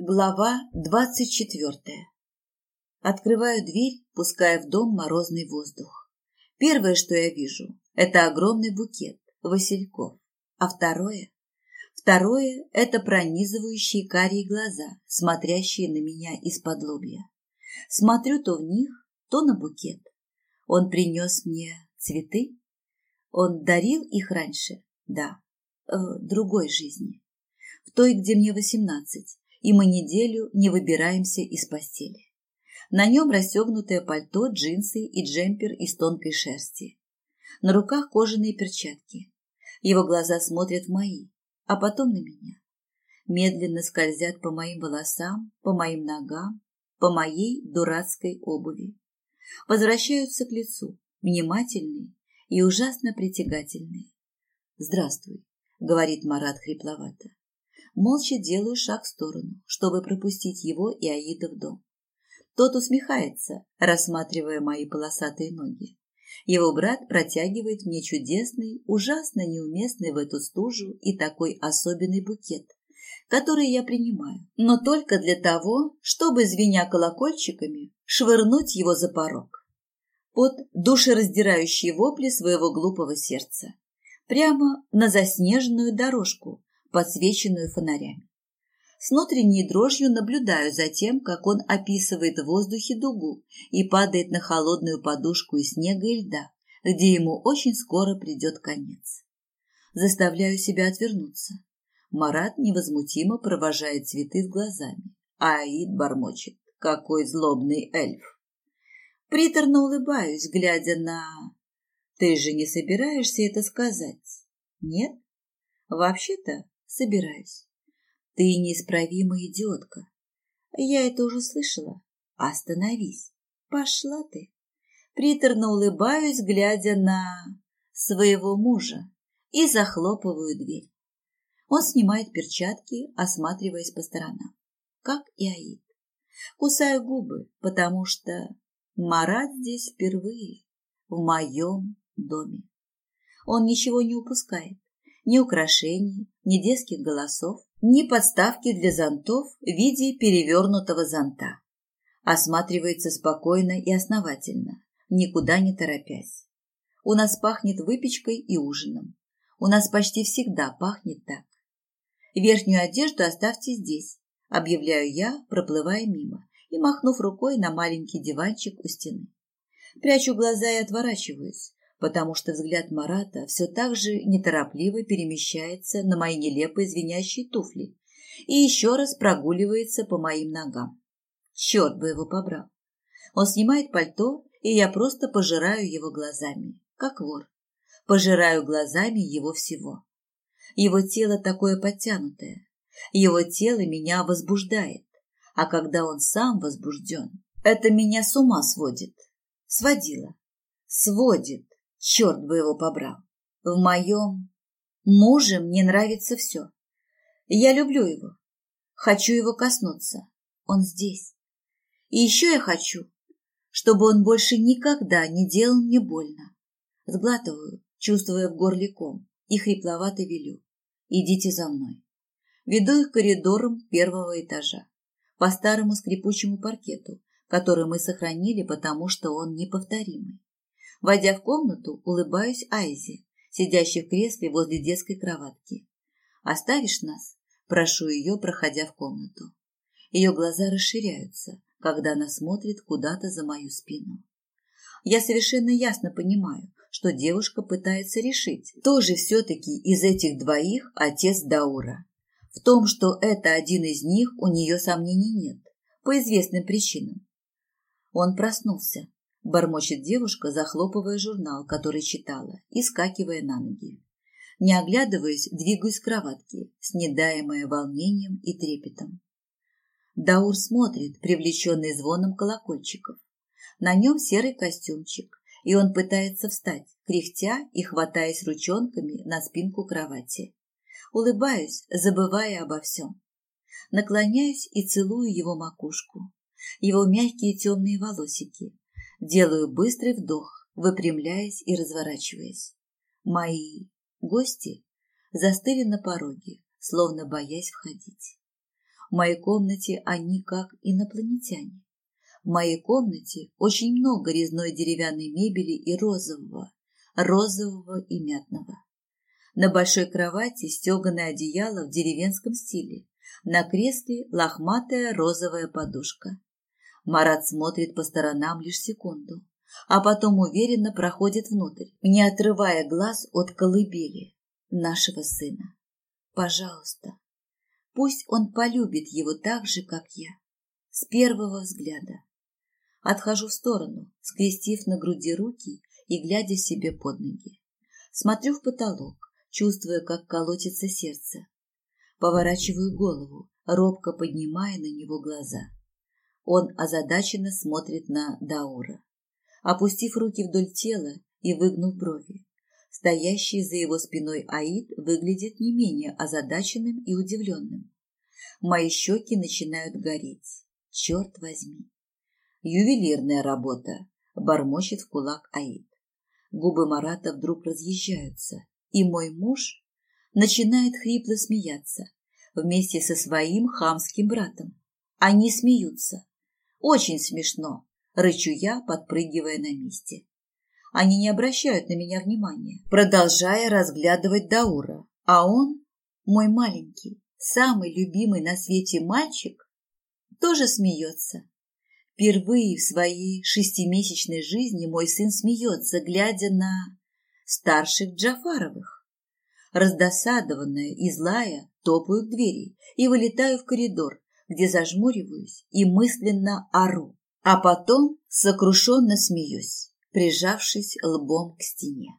Глава двадцать четвертая. Открываю дверь, пуская в дом морозный воздух. Первое, что я вижу, это огромный букет васильков, а второе... Второе – это пронизывающие карие глаза, смотрящие на меня из-под лобья. Смотрю то в них, то на букет. Он принес мне цветы? Он дарил их раньше? Да, в другой жизни. В той, где мне восемнадцать и мы неделю не выбираемся из постели. На нем расстегнутое пальто, джинсы и джемпер из тонкой шерсти. На руках кожаные перчатки. Его глаза смотрят в мои, а потом на меня. Медленно скользят по моим волосам, по моим ногам, по моей дурацкой обуви. Возвращаются к лицу, внимательные и ужасно притягательные. «Здравствуй», — говорит Марат хрипловато. Молча делаю шаг в сторону, чтобы пропустить его и Аида в дом. Тот усмехается, рассматривая мои полосатые ноги. Его брат протягивает мне чудесный, ужасно неуместный в эту стужу и такой особенный букет, который я принимаю, но только для того, чтобы, звеня колокольчиками, швырнуть его за порог. Под душераздирающие вопли своего глупого сердца. Прямо на заснеженную дорожку, подсвеченную фонарями. С внутренней дрожью наблюдаю за тем, как он описывает в воздухе дугу и падает на холодную подушку из снега и льда, где ему очень скоро придет конец. Заставляю себя отвернуться. Марат невозмутимо провожает цветы с глазами, а Аид бормочет. Какой злобный эльф! Приторно улыбаюсь, глядя на... Ты же не собираешься это сказать? Нет? Вообще-то собираюсь. Ты неисправимая идиотка. Я это уже слышала. Остановись. Пошла ты. Приторно улыбаюсь, глядя на своего мужа, и захлопываю дверь. Он снимает перчатки, осматриваясь по сторонам, как и Аид. Кусаю губы, потому что Марат здесь впервые, в моем доме. Он ничего не упускает, ни украшений, ни детских голосов, ни подставки для зонтов в виде перевернутого зонта. Осматривается спокойно и основательно, никуда не торопясь. У нас пахнет выпечкой и ужином. У нас почти всегда пахнет так. Верхнюю одежду оставьте здесь, объявляю я, проплывая мимо и махнув рукой на маленький диванчик у стены. Прячу глаза и отворачиваюсь, потому что взгляд Марата все так же неторопливо перемещается на мои нелепые звенящие туфли и еще раз прогуливается по моим ногам. Черт бы его побрал. Он снимает пальто, и я просто пожираю его глазами, как вор. Пожираю глазами его всего. Его тело такое подтянутое. Его тело меня возбуждает. А когда он сам возбужден, это меня с ума сводит. Сводила. Сводит. Черт бы его побрал. В моем муже мне нравится все. Я люблю его. Хочу его коснуться. Он здесь. И еще я хочу, чтобы он больше никогда не делал мне больно. Сглатываю, чувствуя в горле ком, и хрипловато велю. Идите за мной. Веду их коридором первого этажа, по старому скрипучему паркету, который мы сохранили, потому что он неповторимый. Войдя в комнату, улыбаюсь Айзе, сидящей в кресле возле детской кроватки. «Оставишь нас?» – прошу ее, проходя в комнату. Ее глаза расширяются, когда она смотрит куда-то за мою спину. Я совершенно ясно понимаю, что девушка пытается решить, кто же все-таки из этих двоих отец Даура. В том, что это один из них, у нее сомнений нет, по известным причинам. Он проснулся, Бормочет девушка, захлопывая журнал, который читала, и скакивая на ноги. Не оглядываясь, двигаюсь с кроватки, снедаемая волнением и трепетом. Даур смотрит, привлеченный звоном колокольчиков. На нем серый костюмчик, и он пытается встать, кряхтя и хватаясь ручонками на спинку кровати. Улыбаюсь, забывая обо всем. Наклоняюсь и целую его макушку, его мягкие темные волосики, Делаю быстрый вдох, выпрямляясь и разворачиваясь. Мои гости застыли на пороге, словно боясь входить. В моей комнате они как инопланетяне. В моей комнате очень много резной деревянной мебели и розового, розового и мятного. На большой кровати стеганое одеяло в деревенском стиле. На кресле лохматая розовая подушка. Марат смотрит по сторонам лишь секунду, а потом уверенно проходит внутрь, не отрывая глаз от колыбели нашего сына. Пожалуйста, пусть он полюбит его так же, как я, с первого взгляда. Отхожу в сторону, скрестив на груди руки и глядя себе под ноги. Смотрю в потолок, чувствуя, как колотится сердце. Поворачиваю голову, робко поднимая на него глаза. Он озадаченно смотрит на Даура. Опустив руки вдоль тела и выгнув брови, стоящий за его спиной Аид выглядит не менее озадаченным и удивленным. Мои щеки начинают гореть. Черт возьми. Ювелирная работа, бормочет в кулак Аид. Губы Марата вдруг разъезжаются, и мой муж начинает хрипло смеяться вместе со своим хамским братом. Они смеются. Очень смешно, рычу я, подпрыгивая на месте. Они не обращают на меня внимания, продолжая разглядывать Даура. А он, мой маленький, самый любимый на свете мальчик, тоже смеется. Впервые в своей шестимесячной жизни мой сын смеется, глядя на старших Джафаровых. Раздосадованная и злая, топаю к двери и вылетаю в коридор, где зажмуриваюсь и мысленно ору, а потом сокрушенно смеюсь, прижавшись лбом к стене.